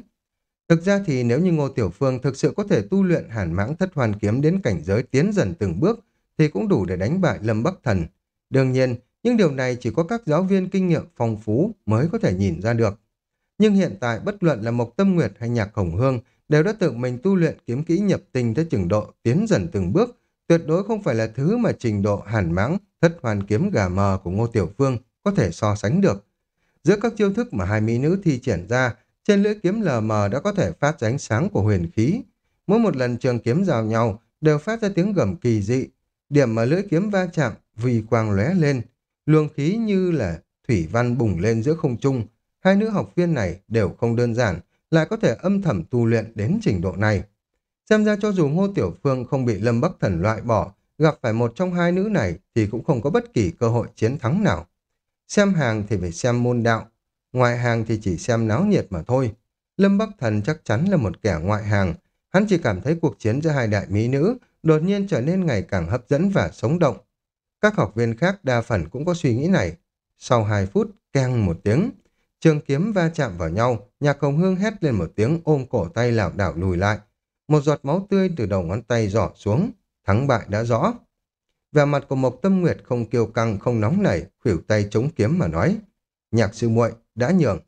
Thực ra thì nếu như Ngô Tiểu Phương thực sự có thể tu luyện hàn mãng thất hoàn kiếm đến cảnh giới tiến dần từng bước thì cũng đủ để đánh bại Lâm Bắc Thần. Đương nhiên, những điều này chỉ có các giáo viên kinh nghiệm phong phú mới có thể nhìn ra được. Nhưng hiện tại bất luận là Mộc Tâm Nguyệt hay Nhạc Hồng Hương đều đã tự mình tu luyện kiếm kỹ nhập tinh tới trình độ tiến dần từng bước, tuyệt đối không phải là thứ mà trình độ hàn mãng, thất hoàn kiếm gà mờ của Ngô Tiểu Phương có thể so sánh được. Giữa các chiêu thức mà hai mỹ nữ thi triển ra, trên lưỡi kiếm lờ mờ đã có thể phát ra ánh sáng của huyền khí. Mỗi một lần trường kiếm giao nhau đều phát ra tiếng gầm kỳ dị. Điểm mà lưỡi kiếm va chạm, vì quang lóe lên. Luồng khí như là thủy văn bùng lên giữa không trung. Hai nữ học viên này đều không đơn giản, lại có thể âm thầm tu luyện đến trình độ này. Xem ra cho dù Ngô Tiểu Phương không bị Lâm Bắc Thần loại bỏ, gặp phải một trong hai nữ này thì cũng không có bất kỳ cơ hội chiến thắng nào. Xem hàng thì phải xem môn đạo, ngoại hàng thì chỉ xem náo nhiệt mà thôi. Lâm Bắc Thần chắc chắn là một kẻ ngoại hàng, hắn chỉ cảm thấy cuộc chiến giữa hai đại mỹ nữ đột nhiên trở nên ngày càng hấp dẫn và sống động. Các học viên khác đa phần cũng có suy nghĩ này. Sau hai phút, keng một tiếng, trường kiếm va chạm vào nhau, nhạc hồng hương hét lên một tiếng ôm cổ tay lảo đảo lùi lại. Một giọt máu tươi từ đầu ngón tay giỏ xuống, thắng bại đã rõ. Vẻ mặt của Mộc Tâm Nguyệt không kiêu căng, không nóng nảy, khuỷu tay chống kiếm mà nói. Nhạc sư muội đã nhường.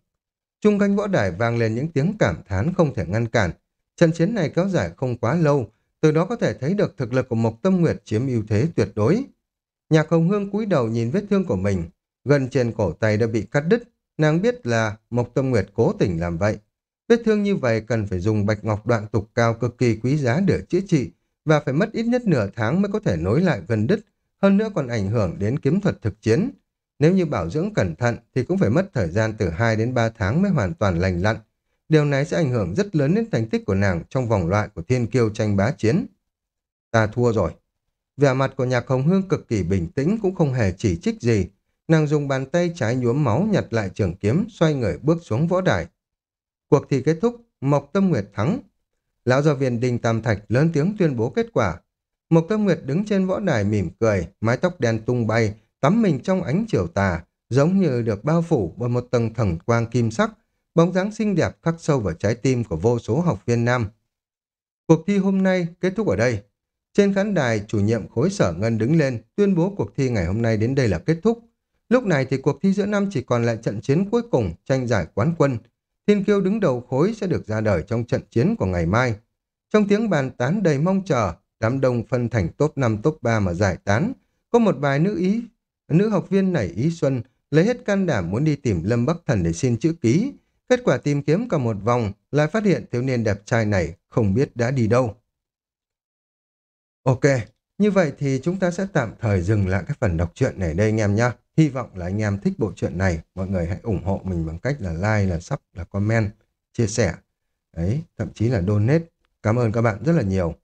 Trung canh võ đài vang lên những tiếng cảm thán không thể ngăn cản. Trận chiến này kéo dài không quá lâu, từ đó có thể thấy được thực lực của Mộc Tâm Nguyệt chiếm ưu thế tuyệt đối. Nhạc Hồng Hương cúi đầu nhìn vết thương của mình, gần trên cổ tay đã bị cắt đứt, nàng biết là Mộc Tâm Nguyệt cố tình làm vậy. Vết thương như vậy cần phải dùng bạch ngọc đoạn tục cao cực kỳ quý giá để chữa trị và phải mất ít nhất nửa tháng mới có thể nối lại gần đứt, hơn nữa còn ảnh hưởng đến kiếm thuật thực chiến. Nếu như bảo dưỡng cẩn thận thì cũng phải mất thời gian từ 2 đến 3 tháng mới hoàn toàn lành lặn. Điều này sẽ ảnh hưởng rất lớn đến thành tích của nàng trong vòng loại của thiên kiêu tranh bá chiến. Ta thua rồi. Vẻ mặt của nhạc hồng hương cực kỳ bình tĩnh cũng không hề chỉ trích gì. Nàng dùng bàn tay trái nhuốm máu nhặt lại trường kiếm, xoay người bước xuống võ đài. Cuộc thi kết thúc, Mộc Tâm Nguyệt thắng. Lão giáo viên Đinh Tam Thạch lớn tiếng tuyên bố kết quả. Mộc Tâm Nguyệt đứng trên võ đài mỉm cười, mái tóc đen tung bay, tắm mình trong ánh chiều tà, giống như được bao phủ bởi một tầng thần quang kim sắc, bóng dáng xinh đẹp khắc sâu vào trái tim của vô số học viên nam. Cuộc thi hôm nay kết thúc ở đây. Trên khán đài, chủ nhiệm khối sở ngân đứng lên, tuyên bố cuộc thi ngày hôm nay đến đây là kết thúc. Lúc này thì cuộc thi giữa năm chỉ còn lại trận chiến cuối cùng, tranh giải quán quân. Thiên kiêu đứng đầu khối sẽ được ra đời trong trận chiến của ngày mai. Trong tiếng bàn tán đầy mong chờ, đám đông phân thành top 5 top 3 mà giải tán. Có một vài nữ ý, nữ học viên nảy ý xuân, lấy hết can đảm muốn đi tìm Lâm Bắc Thần để xin chữ ký. Kết quả tìm kiếm cả một vòng, lại phát hiện thiếu niên đẹp trai này không biết đã đi đâu. Ok, như vậy thì chúng ta sẽ tạm thời dừng lại cái phần đọc truyện này đây anh em nhé. Hy vọng là anh em thích bộ truyện này. Mọi người hãy ủng hộ mình bằng cách là like, là sub, là comment, chia sẻ. Đấy, thậm chí là donate. Cảm ơn các bạn rất là nhiều.